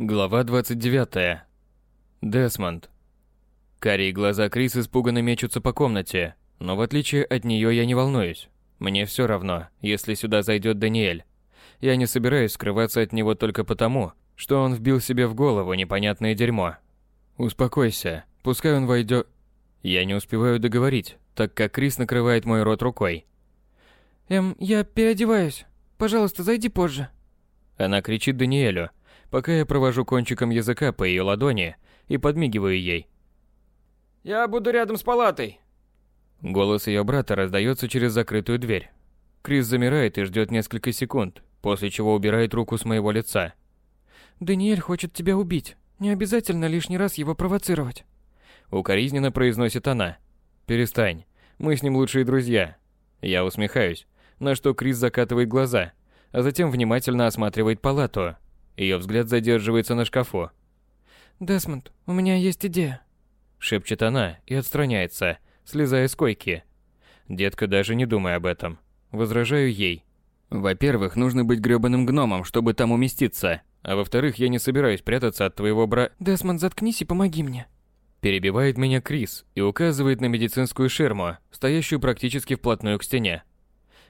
Глава 29. Десмонд. Карие глаза Крис испуганно мечутся по комнате, но в отличие от нее я не волнуюсь. Мне все равно, если сюда зайдет Даниэль. Я не собираюсь скрываться от него только потому, что он вбил себе в голову непонятное дерьмо. Успокойся, пускай он войдет. Я не успеваю договорить, так как Крис накрывает мой рот рукой. Эм, я переодеваюсь. Пожалуйста, зайди позже. Она кричит Даниэлю, пока я провожу кончиком языка по ее ладони и подмигиваю ей. «Я буду рядом с палатой!» Голос ее брата раздается через закрытую дверь. Крис замирает и ждет несколько секунд, после чего убирает руку с моего лица. «Даниэль хочет тебя убить. Не обязательно лишний раз его провоцировать». Укоризненно произносит она. «Перестань. Мы с ним лучшие друзья». Я усмехаюсь, на что Крис закатывает глаза, а затем внимательно осматривает палату, ее взгляд задерживается на шкафу. «Десмонд, у меня есть идея», — шепчет она и отстраняется, слезая с койки. Детка даже не думай об этом. Возражаю ей. Во-первых, нужно быть грёбаным гномом, чтобы там уместиться. А во-вторых, я не собираюсь прятаться от твоего бра... Десмонд, заткнись и помоги мне. Перебивает меня Крис и указывает на медицинскую ширму, стоящую практически вплотную к стене.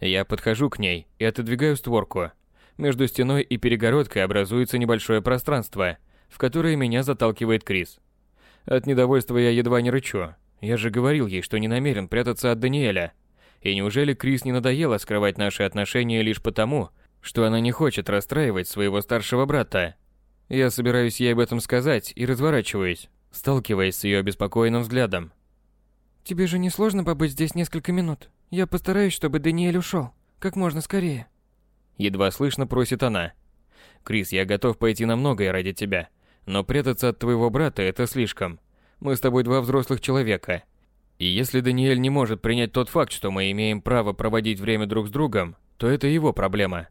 Я подхожу к ней и отодвигаю створку, между стеной и перегородкой образуется небольшое пространство, в которое меня заталкивает Крис. От недовольства я едва не рычу. Я же говорил ей, что не намерен прятаться от Даниэля. И неужели Крис не надоело скрывать наши отношения лишь потому, что она не хочет расстраивать своего старшего брата? Я собираюсь ей об этом сказать и разворачиваюсь, сталкиваясь с ее обеспокоенным взглядом. «Тебе же не сложно побыть здесь несколько минут? Я постараюсь, чтобы Даниэль ушел. Как можно скорее». Едва слышно просит она. «Крис, я готов пойти на многое ради тебя. Но прятаться от твоего брата – это слишком. Мы с тобой два взрослых человека. И если Даниэль не может принять тот факт, что мы имеем право проводить время друг с другом, то это его проблема.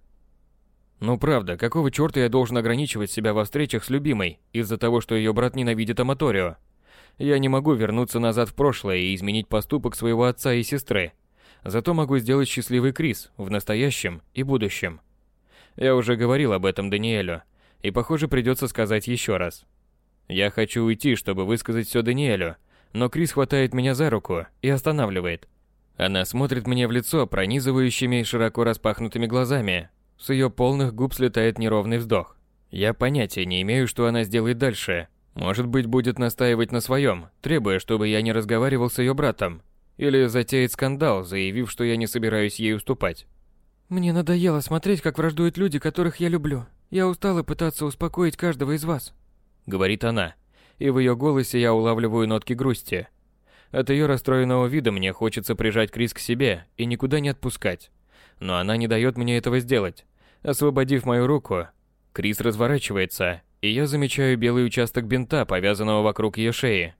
Ну правда, какого черта я должен ограничивать себя во встречах с любимой из-за того, что ее брат ненавидит Аматорио? Я не могу вернуться назад в прошлое и изменить поступок своего отца и сестры. Зато могу сделать счастливый Крис в настоящем и будущем. Я уже говорил об этом Даниэлю, и похоже придется сказать еще раз. Я хочу уйти, чтобы высказать все Даниэлю, но Крис хватает меня за руку и останавливает. Она смотрит мне в лицо пронизывающими широко распахнутыми глазами. С ее полных губ слетает неровный вздох. Я понятия не имею, что она сделает дальше. Может быть, будет настаивать на своем, требуя, чтобы я не разговаривал с ее братом, или затеять скандал, заявив, что я не собираюсь ей уступать. Мне надоело смотреть, как враждуют люди, которых я люблю. Я устала пытаться успокоить каждого из вас. Говорит она, и в ее голосе я улавливаю нотки грусти. От ее расстроенного вида мне хочется прижать Крис к себе и никуда не отпускать. Но она не дает мне этого сделать. Освободив мою руку, Крис разворачивается, и я замечаю белый участок бинта, повязанного вокруг ее шеи.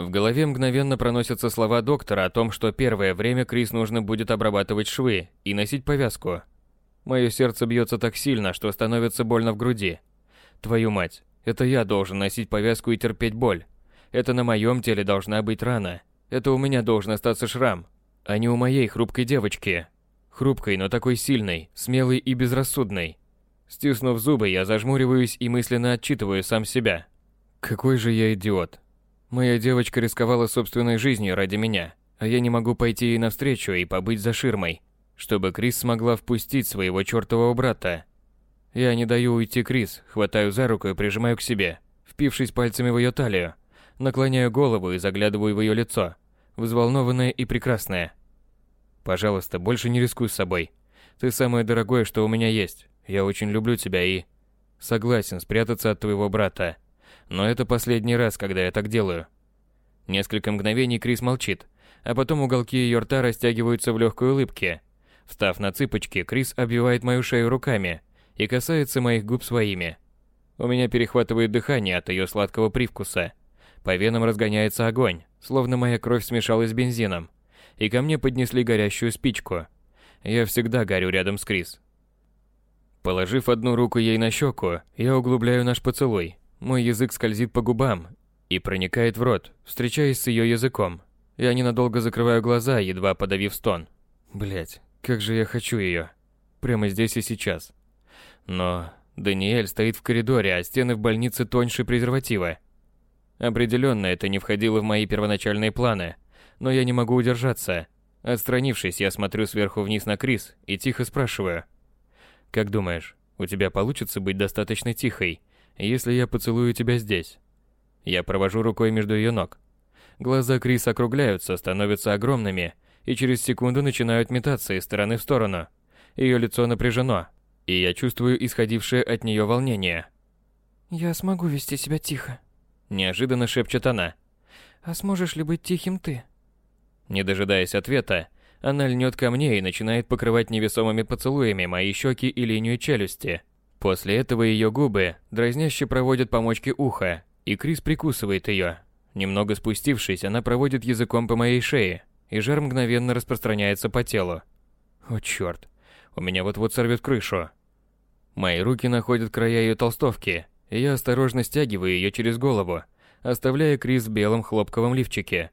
В голове мгновенно проносятся слова доктора о том, что первое время Крис нужно будет обрабатывать швы и носить повязку. Мое сердце бьется так сильно, что становится больно в груди. Твою мать, это я должен носить повязку и терпеть боль. Это на моем теле должна быть рана. Это у меня должен остаться шрам, а не у моей хрупкой девочки. Хрупкой, но такой сильной, смелой и безрассудной. Стиснув зубы, я зажмуриваюсь и мысленно отчитываю сам себя. Какой же я идиот. Моя девочка рисковала собственной жизнью ради меня, а я не могу пойти ей навстречу и побыть за ширмой, чтобы Крис смогла впустить своего чертового брата. Я не даю уйти Крис, хватаю за руку и прижимаю к себе, впившись пальцами в ее талию, наклоняю голову и заглядываю в ее лицо, взволнованное и прекрасное. Пожалуйста, больше не рискуй с собой. Ты самое дорогое, что у меня есть. Я очень люблю тебя и... Согласен спрятаться от твоего брата. Но это последний раз, когда я так делаю. Несколько мгновений Крис молчит, а потом уголки ее рта растягиваются в легкой улыбке. Встав на цыпочки, Крис обвивает мою шею руками и касается моих губ своими. У меня перехватывает дыхание от ее сладкого привкуса. По венам разгоняется огонь, словно моя кровь смешалась с бензином. И ко мне поднесли горящую спичку. Я всегда горю рядом с Крис. Положив одну руку ей на щеку, я углубляю наш поцелуй, мой язык скользит по губам и проникает в рот, встречаясь с ее языком. Я ненадолго закрываю глаза, едва подавив стон. Блять, как же я хочу ее. Прямо здесь и сейчас. Но Даниэль стоит в коридоре, а стены в больнице тоньше презерватива. Определенно, это не входило в мои первоначальные планы, но я не могу удержаться. Отстранившись, я смотрю сверху вниз на Крис и тихо спрашиваю. «Как думаешь, у тебя получится быть достаточно тихой, если я поцелую тебя здесь?» Я провожу рукой между ее ног. Глаза Крис округляются, становятся огромными и через секунду начинают метаться из стороны в сторону. Ее лицо напряжено, и я чувствую исходившее от нее волнение. «Я смогу вести себя тихо», – неожиданно шепчет она. «А сможешь ли быть тихим ты?» Не дожидаясь ответа, она льнет ко мне и начинает покрывать невесомыми поцелуями мои щеки и линию челюсти. После этого ее губы дразняще проводят по мочке уха, и Крис прикусывает ее. Немного спустившись, она проводит языком по моей шее, и жар мгновенно распространяется по телу. О черт, у меня вот-вот сорвет крышу. Мои руки находят края ее толстовки, и я осторожно стягиваю ее через голову, оставляя Крис в белом хлопковом лифчике.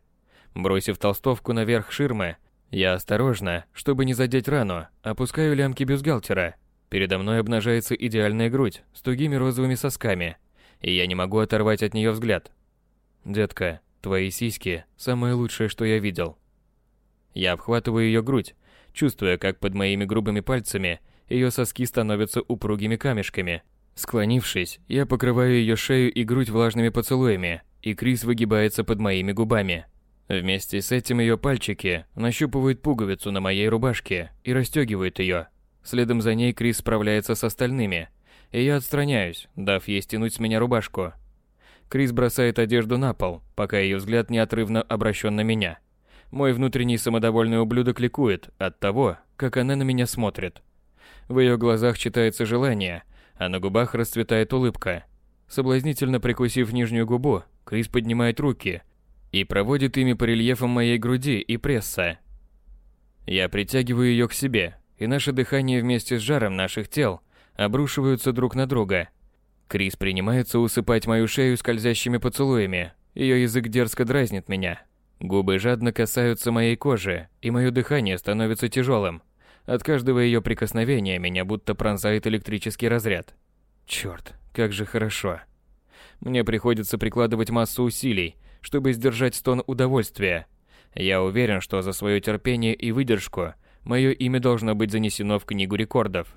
Бросив толстовку наверх ширмы, я осторожно, чтобы не задеть рану, опускаю лямки бюстгальтера. Передо мной обнажается идеальная грудь с тугими розовыми сосками, и я не могу оторвать от нее взгляд. «Детка, твои сиськи – самое лучшее, что я видел». Я обхватываю ее грудь, чувствуя, как под моими грубыми пальцами ее соски становятся упругими камешками. Склонившись, я покрываю ее шею и грудь влажными поцелуями, и Крис выгибается под моими губами. Вместе с этим ее пальчики нащупывают пуговицу на моей рубашке и расстегивают ее. Следом за ней Крис справляется с остальными, и я отстраняюсь, дав ей стянуть с меня рубашку. Крис бросает одежду на пол, пока ее взгляд неотрывно обращен на меня. Мой внутренний самодовольный ублюдок ликует от того, как она на меня смотрит. В ее глазах читается желание, а на губах расцветает улыбка. Соблазнительно прикусив нижнюю губу, Крис поднимает руки и проводит ими по рельефам моей груди и пресса. Я притягиваю ее к себе, и наше дыхание вместе с жаром наших тел обрушиваются друг на друга. Крис принимается усыпать мою шею скользящими поцелуями. Ее язык дерзко дразнит меня. Губы жадно касаются моей кожи, и мое дыхание становится тяжелым. От каждого ее прикосновения меня будто пронзает электрический разряд. Черт, как же хорошо. Мне приходится прикладывать массу усилий, чтобы сдержать стон удовольствия. Я уверен, что за свое терпение и выдержку мое имя должно быть занесено в книгу рекордов.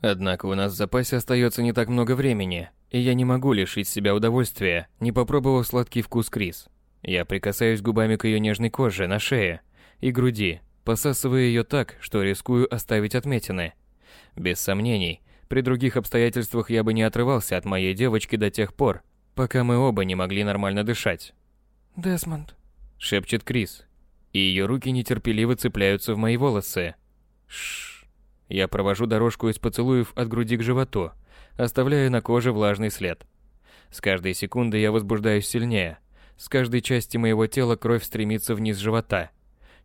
Однако у нас в запасе остается не так много времени, и я не могу лишить себя удовольствия, не попробовав сладкий вкус Крис. Я прикасаюсь губами к ее нежной коже на шее и груди, посасывая ее так, что рискую оставить отметины. Без сомнений, при других обстоятельствах я бы не отрывался от моей девочки до тех пор, пока мы оба не могли нормально дышать. «Десмонд», — шепчет Крис, и ее руки нетерпеливо цепляются в мои волосы. Шш. Я провожу дорожку из поцелуев от груди к животу, оставляя на коже влажный след. С каждой секундой я возбуждаюсь сильнее. С каждой части моего тела кровь стремится вниз живота.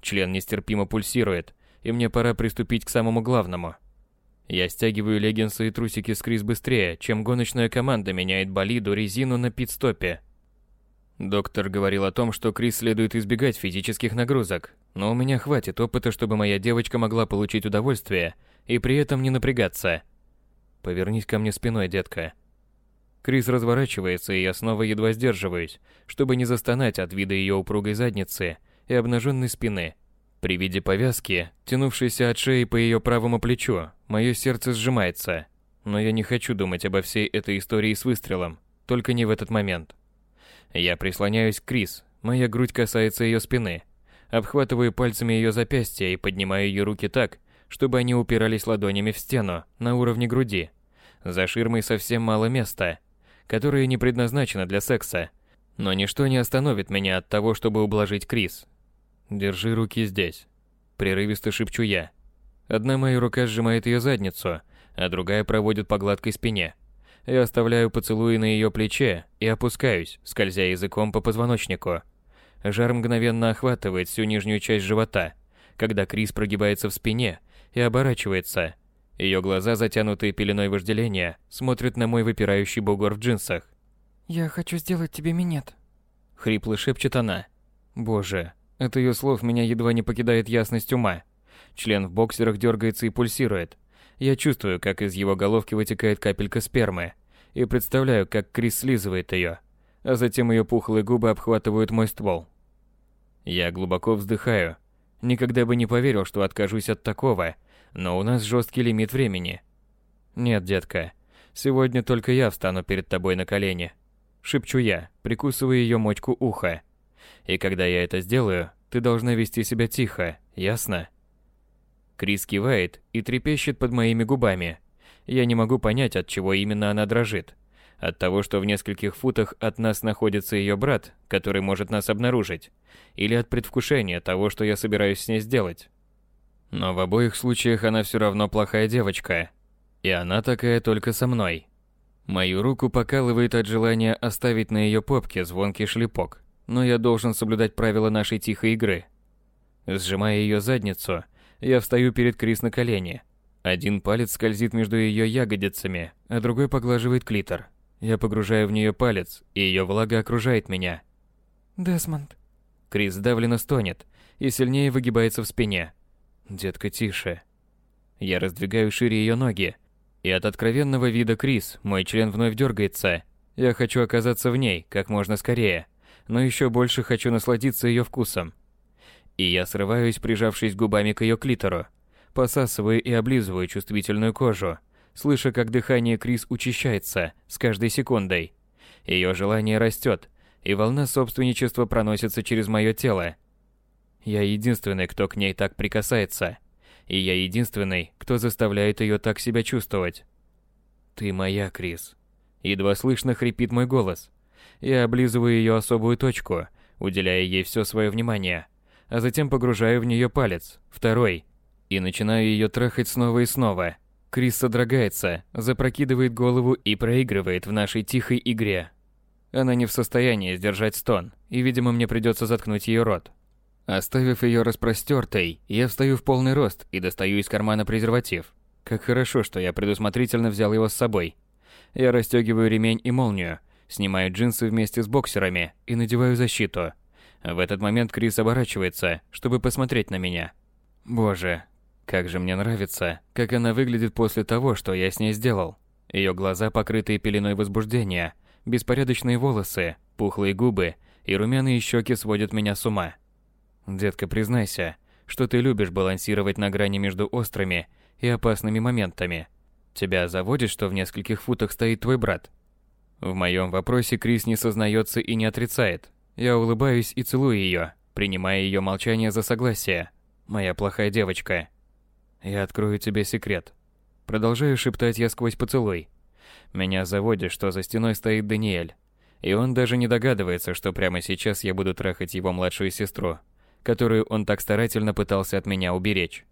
Член нестерпимо пульсирует, и мне пора приступить к самому главному. Я стягиваю леггинсы и трусики с Крис быстрее, чем гоночная команда меняет болиду резину на пит-стопе. Доктор говорил о том, что Крис следует избегать физических нагрузок, но у меня хватит опыта, чтобы моя девочка могла получить удовольствие и при этом не напрягаться. Повернись ко мне спиной, детка. Крис разворачивается, и я снова едва сдерживаюсь, чтобы не застонать от вида ее упругой задницы и обнаженной спины. При виде повязки, тянувшейся от шеи по ее правому плечу, мое сердце сжимается. Но я не хочу думать обо всей этой истории с выстрелом, только не в этот момент. Я прислоняюсь к Крис, моя грудь касается ее спины. Обхватываю пальцами ее запястья и поднимаю ее руки так, чтобы они упирались ладонями в стену на уровне груди. За ширмой совсем мало места, которое не предназначено для секса. Но ничто не остановит меня от того, чтобы ублажить Крис. Держи руки здесь. Прерывисто шепчу я. Одна моя рука сжимает ее задницу, а другая проводит по гладкой спине. Я оставляю поцелуи на ее плече и опускаюсь, скользя языком по позвоночнику. Жар мгновенно охватывает всю нижнюю часть живота, когда Крис прогибается в спине и оборачивается. Ее глаза, затянутые пеленой вожделения, смотрят на мой выпирающий бугор в джинсах. «Я хочу сделать тебе минет», — хрипло шепчет она. «Боже, от ее слов меня едва не покидает ясность ума. Член в боксерах дергается и пульсирует. Я чувствую, как из его головки вытекает капелька спермы, и представляю, как Крис слизывает ее, а затем ее пухлые губы обхватывают мой ствол. Я глубоко вздыхаю. Никогда бы не поверил, что откажусь от такого, но у нас жесткий лимит времени. Нет, детка, сегодня только я встану перед тобой на колени. Шепчу я, прикусывая ее мочку уха. И когда я это сделаю, ты должна вести себя тихо, ясно? Крис кивает и трепещет под моими губами. Я не могу понять, от чего именно она дрожит. От того, что в нескольких футах от нас находится ее брат, который может нас обнаружить, или от предвкушения того, что я собираюсь с ней сделать. Но в обоих случаях она все равно плохая девочка. И она такая только со мной. Мою руку покалывает от желания оставить на ее попке звонкий шлепок, но я должен соблюдать правила нашей тихой игры. Сжимая ее задницу, я встаю перед Крис на колени. Один палец скользит между ее ягодицами, а другой поглаживает клитор. Я погружаю в нее палец, и ее влага окружает меня. Десмонд. Крис давленно стонет и сильнее выгибается в спине. Детка, тише. Я раздвигаю шире ее ноги, и от откровенного вида Крис мой член вновь дергается. Я хочу оказаться в ней как можно скорее, но еще больше хочу насладиться ее вкусом. И я срываюсь, прижавшись губами к ее клитору, посасываю и облизываю чувствительную кожу, слыша, как дыхание Крис учащается с каждой секундой. Ее желание растет, и волна собственничества проносится через мое тело. Я единственный, кто к ней так прикасается, и я единственный, кто заставляет ее так себя чувствовать. Ты моя, Крис. Едва слышно хрипит мой голос. Я облизываю ее особую точку, уделяя ей все свое внимание а затем погружаю в нее палец, второй, и начинаю ее трахать снова и снова. Крис содрогается, запрокидывает голову и проигрывает в нашей тихой игре. Она не в состоянии сдержать стон, и, видимо, мне придется заткнуть ее рот. Оставив ее распростертой, я встаю в полный рост и достаю из кармана презерватив. Как хорошо, что я предусмотрительно взял его с собой. Я расстегиваю ремень и молнию, снимаю джинсы вместе с боксерами и надеваю защиту. В этот момент Крис оборачивается, чтобы посмотреть на меня. Боже, как же мне нравится, как она выглядит после того, что я с ней сделал. Ее глаза покрытые пеленой возбуждения, беспорядочные волосы, пухлые губы и румяные щеки сводят меня с ума. Детка, признайся, что ты любишь балансировать на грани между острыми и опасными моментами. Тебя заводит, что в нескольких футах стоит твой брат? В моем вопросе Крис не сознается и не отрицает, я улыбаюсь и целую ее, принимая ее молчание за согласие. Моя плохая девочка. Я открою тебе секрет. Продолжаю шептать я сквозь поцелуй. Меня заводит, что за стеной стоит Даниэль. И он даже не догадывается, что прямо сейчас я буду трахать его младшую сестру, которую он так старательно пытался от меня уберечь.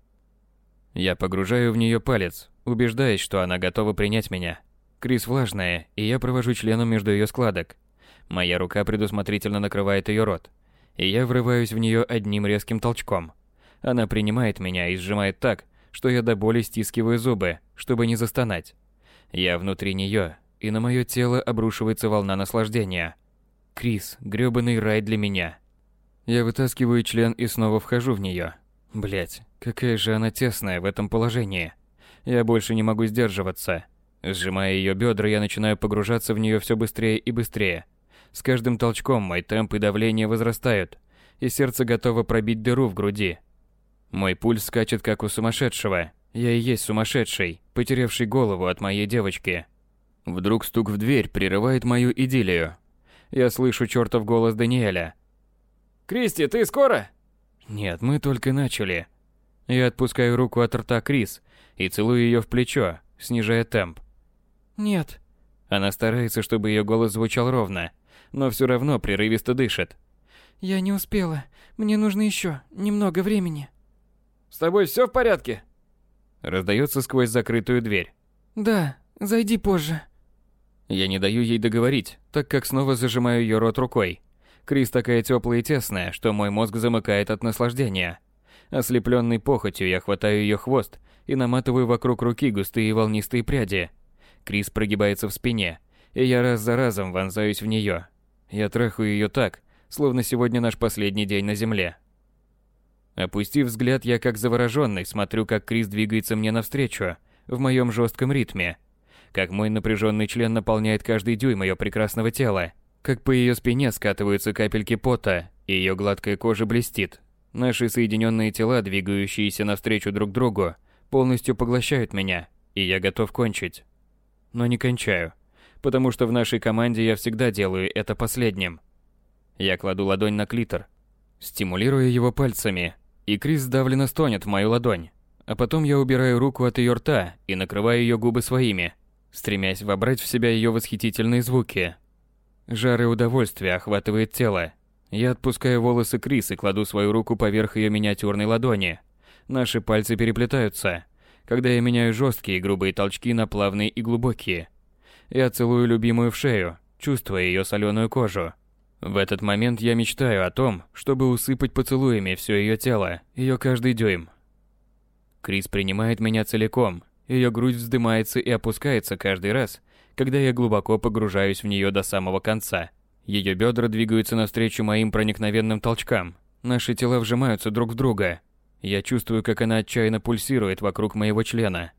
Я погружаю в нее палец, убеждаясь, что она готова принять меня. Крис влажная, и я провожу членом между ее складок, Моя рука предусмотрительно накрывает ее рот, и я врываюсь в нее одним резким толчком. Она принимает меня и сжимает так, что я до боли стискиваю зубы, чтобы не застонать. Я внутри нее, и на мое тело обрушивается волна наслаждения. Крис, грёбаный рай для меня. Я вытаскиваю член и снова вхожу в нее. Блять, какая же она тесная в этом положении. Я больше не могу сдерживаться. Сжимая ее бедра, я начинаю погружаться в нее все быстрее и быстрее. С каждым толчком мой темп и давление возрастают, и сердце готово пробить дыру в груди. Мой пульс скачет как у сумасшедшего. Я и есть сумасшедший, потерявший голову от моей девочки. Вдруг стук в дверь прерывает мою идиллию. Я слышу чертов голос Даниэля. «Кристи, ты скоро?» Нет, мы только начали. Я отпускаю руку от рта Крис и целую ее в плечо, снижая темп. «Нет». Она старается, чтобы ее голос звучал ровно, но все равно прерывисто дышит. «Я не успела. Мне нужно еще немного времени». «С тобой все в порядке?» Раздается сквозь закрытую дверь. «Да, зайди позже». Я не даю ей договорить, так как снова зажимаю ее рот рукой. Крис такая теплая и тесная, что мой мозг замыкает от наслаждения. Ослепленный похотью, я хватаю ее хвост и наматываю вокруг руки густые волнистые пряди. Крис прогибается в спине, и я раз за разом вонзаюсь в нее, я трахаю ее так, словно сегодня наш последний день на земле. Опустив взгляд, я как завороженный смотрю, как Крис двигается мне навстречу, в моем жестком ритме. Как мой напряженный член наполняет каждый дюйм ее прекрасного тела. Как по ее спине скатываются капельки пота, и ее гладкая кожа блестит. Наши соединенные тела, двигающиеся навстречу друг другу, полностью поглощают меня, и я готов кончить. Но не кончаю, потому что в нашей команде я всегда делаю это последним. Я кладу ладонь на клитор, стимулируя его пальцами, и Крис сдавленно стонет в мою ладонь. А потом я убираю руку от ее рта и накрываю ее губы своими, стремясь вобрать в себя ее восхитительные звуки. Жар и удовольствие охватывает тело. Я отпускаю волосы Крис и кладу свою руку поверх ее миниатюрной ладони. Наши пальцы переплетаются, когда я меняю жесткие и грубые толчки на плавные и глубокие. Я целую любимую в шею, чувствуя ее соленую кожу. В этот момент я мечтаю о том, чтобы усыпать поцелуями все ее тело, ее каждый дюйм. Крис принимает меня целиком, ее грудь вздымается и опускается каждый раз, когда я глубоко погружаюсь в нее до самого конца. Ее бедра двигаются навстречу моим проникновенным толчкам. Наши тела вжимаются друг в друга, я чувствую, как она отчаянно пульсирует вокруг моего члена.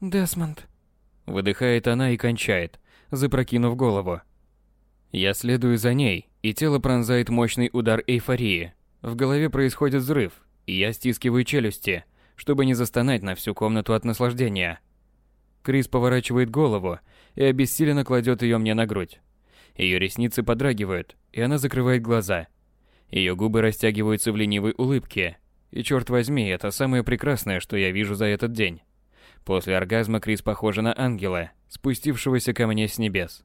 «Десмонд». Выдыхает она и кончает, запрокинув голову. Я следую за ней, и тело пронзает мощный удар эйфории. В голове происходит взрыв, и я стискиваю челюсти, чтобы не застонать на всю комнату от наслаждения. Крис поворачивает голову и обессиленно кладет ее мне на грудь. Ее ресницы подрагивают, и она закрывает глаза. Ее губы растягиваются в ленивой улыбке, и черт возьми, это самое прекрасное, что я вижу за этот день. После оргазма Крис похожа на ангела, спустившегося ко мне с небес.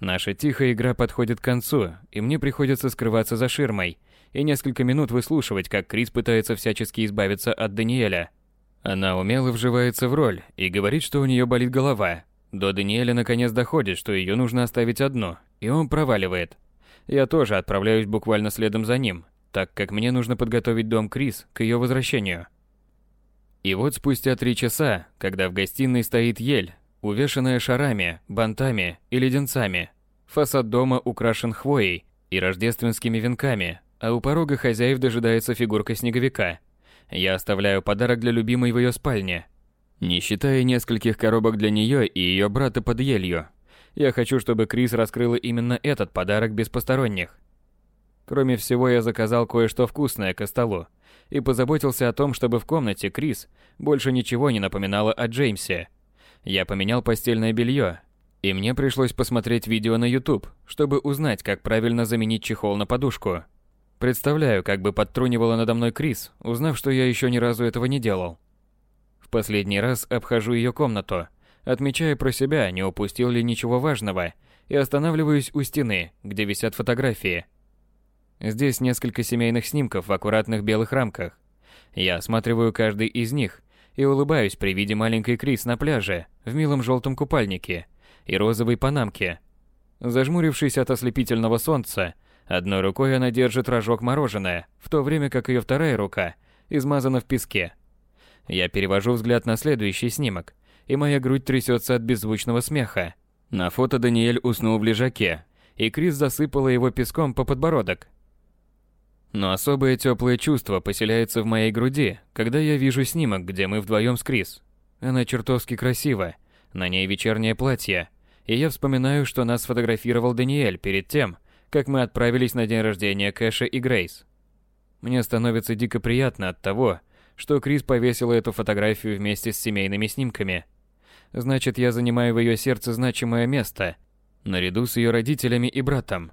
Наша тихая игра подходит к концу, и мне приходится скрываться за ширмой и несколько минут выслушивать, как Крис пытается всячески избавиться от Даниэля. Она умело вживается в роль и говорит, что у нее болит голова. До Даниэля наконец доходит, что ее нужно оставить одну, и он проваливает. Я тоже отправляюсь буквально следом за ним, так как мне нужно подготовить дом Крис к ее возвращению. И вот спустя три часа, когда в гостиной стоит ель, увешанная шарами, бантами и леденцами, фасад дома украшен хвоей и рождественскими венками, а у порога хозяев дожидается фигурка снеговика. Я оставляю подарок для любимой в ее спальне, не считая нескольких коробок для нее и ее брата под елью. Я хочу, чтобы Крис раскрыла именно этот подарок без посторонних. Кроме всего, я заказал кое-что вкусное к столу и позаботился о том, чтобы в комнате Крис больше ничего не напоминало о Джеймсе. Я поменял постельное белье, и мне пришлось посмотреть видео на YouTube, чтобы узнать, как правильно заменить чехол на подушку. Представляю, как бы подтрунивала надо мной Крис, узнав, что я еще ни разу этого не делал. В последний раз обхожу ее комнату, отмечая про себя, не упустил ли ничего важного, и останавливаюсь у стены, где висят фотографии – Здесь несколько семейных снимков в аккуратных белых рамках. Я осматриваю каждый из них и улыбаюсь при виде маленькой Крис на пляже в милом желтом купальнике и розовой панамке. Зажмурившись от ослепительного солнца, одной рукой она держит рожок мороженое, в то время как ее вторая рука измазана в песке. Я перевожу взгляд на следующий снимок, и моя грудь трясется от беззвучного смеха. На фото Даниэль уснул в лежаке, и Крис засыпала его песком по подбородок. Но особое теплое чувство поселяется в моей груди, когда я вижу снимок, где мы вдвоем с Крис. Она чертовски красива, на ней вечернее платье, и я вспоминаю, что нас сфотографировал Даниэль перед тем, как мы отправились на день рождения Кэша и Грейс. Мне становится дико приятно от того, что Крис повесила эту фотографию вместе с семейными снимками. Значит, я занимаю в ее сердце значимое место, наряду с ее родителями и братом.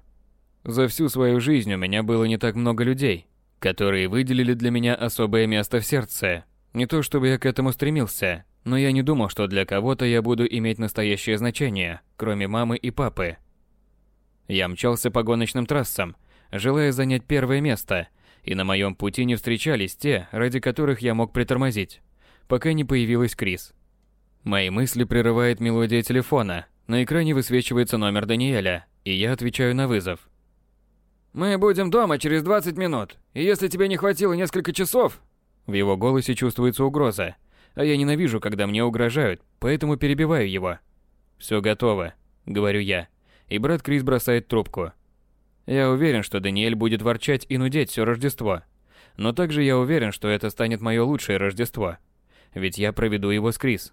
За всю свою жизнь у меня было не так много людей, которые выделили для меня особое место в сердце. Не то чтобы я к этому стремился, но я не думал, что для кого-то я буду иметь настоящее значение, кроме мамы и папы. Я мчался по гоночным трассам, желая занять первое место, и на моем пути не встречались те, ради которых я мог притормозить, пока не появилась Крис. Мои мысли прерывает мелодия телефона, на экране высвечивается номер Даниэля, и я отвечаю на вызов. «Мы будем дома через 20 минут, и если тебе не хватило несколько часов...» В его голосе чувствуется угроза, а я ненавижу, когда мне угрожают, поэтому перебиваю его. «Все готово», — говорю я, и брат Крис бросает трубку. Я уверен, что Даниэль будет ворчать и нудеть все Рождество. Но также я уверен, что это станет мое лучшее Рождество. Ведь я проведу его с Крис.